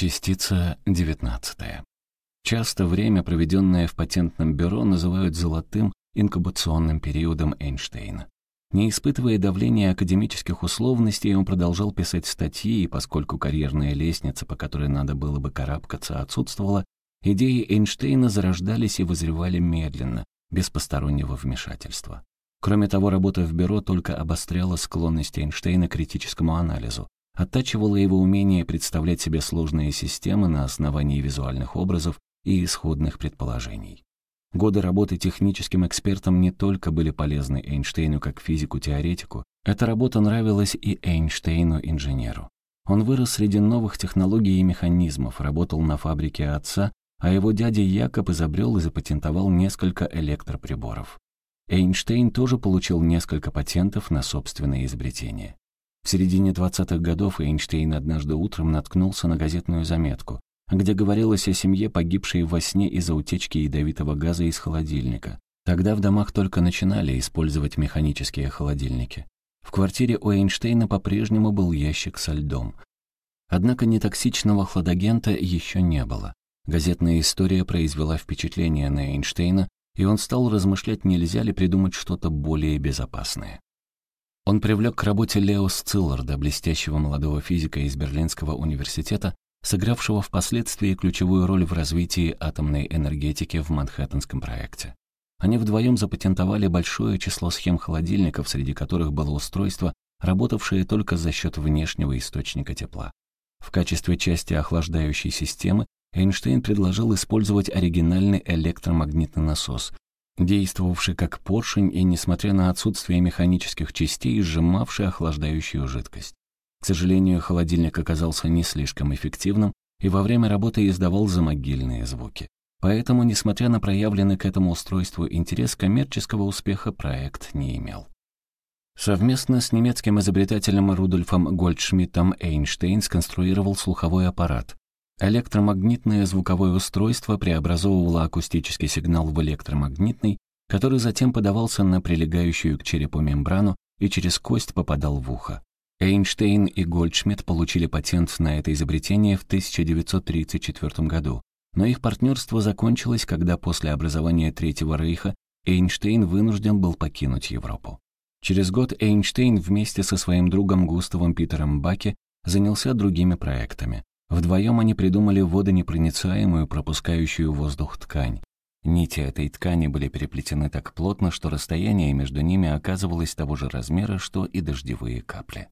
Частица 19. Часто время, проведенное в патентном бюро, называют золотым инкубационным периодом Эйнштейна. Не испытывая давления академических условностей, он продолжал писать статьи, и поскольку карьерная лестница, по которой надо было бы карабкаться, отсутствовала, идеи Эйнштейна зарождались и вызревали медленно, без постороннего вмешательства. Кроме того, работа в бюро только обостряла склонность Эйнштейна к критическому анализу, оттачивала его умение представлять себе сложные системы на основании визуальных образов и исходных предположений. Годы работы техническим экспертом не только были полезны Эйнштейну как физику-теоретику, эта работа нравилась и Эйнштейну-инженеру. Он вырос среди новых технологий и механизмов, работал на фабрике отца, а его дядя Якоб изобрел и запатентовал несколько электроприборов. Эйнштейн тоже получил несколько патентов на собственные изобретения. В середине 20-х годов Эйнштейн однажды утром наткнулся на газетную заметку, где говорилось о семье, погибшей во сне из-за утечки ядовитого газа из холодильника. Тогда в домах только начинали использовать механические холодильники. В квартире у Эйнштейна по-прежнему был ящик со льдом. Однако нетоксичного хладагента еще не было. Газетная история произвела впечатление на Эйнштейна, и он стал размышлять, нельзя ли придумать что-то более безопасное. Он привлек к работе Лео Сцилларда, блестящего молодого физика из Берлинского университета, сыгравшего впоследствии ключевую роль в развитии атомной энергетики в Манхэттенском проекте. Они вдвоем запатентовали большое число схем холодильников, среди которых было устройство, работавшее только за счет внешнего источника тепла. В качестве части охлаждающей системы Эйнштейн предложил использовать оригинальный электромагнитный насос, действовавший как поршень и, несмотря на отсутствие механических частей, сжимавший охлаждающую жидкость. К сожалению, холодильник оказался не слишком эффективным и во время работы издавал замогильные звуки. Поэтому, несмотря на проявленный к этому устройству интерес, коммерческого успеха проект не имел. Совместно с немецким изобретателем Рудольфом Гольдшмидтом Эйнштейн сконструировал слуховой аппарат, Электромагнитное звуковое устройство преобразовывало акустический сигнал в электромагнитный, который затем подавался на прилегающую к черепу мембрану и через кость попадал в ухо. Эйнштейн и Гольдшмидт получили патент на это изобретение в 1934 году, но их партнерство закончилось, когда после образования Третьего Рейха Эйнштейн вынужден был покинуть Европу. Через год Эйнштейн вместе со своим другом Густавом Питером Баке занялся другими проектами. Вдвоем они придумали водонепроницаемую, пропускающую воздух ткань. Нити этой ткани были переплетены так плотно, что расстояние между ними оказывалось того же размера, что и дождевые капли.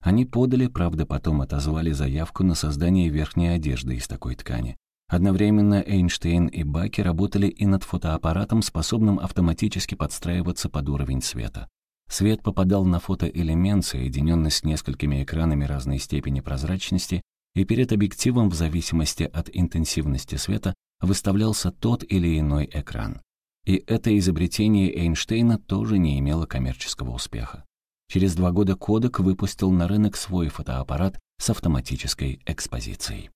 Они подали, правда, потом отозвали заявку на создание верхней одежды из такой ткани. Одновременно Эйнштейн и Баки работали и над фотоаппаратом, способным автоматически подстраиваться под уровень света. Свет попадал на фотоэлемент, соединенный с несколькими экранами разной степени прозрачности, и перед объективом в зависимости от интенсивности света выставлялся тот или иной экран. И это изобретение Эйнштейна тоже не имело коммерческого успеха. Через два года Кодек выпустил на рынок свой фотоаппарат с автоматической экспозицией.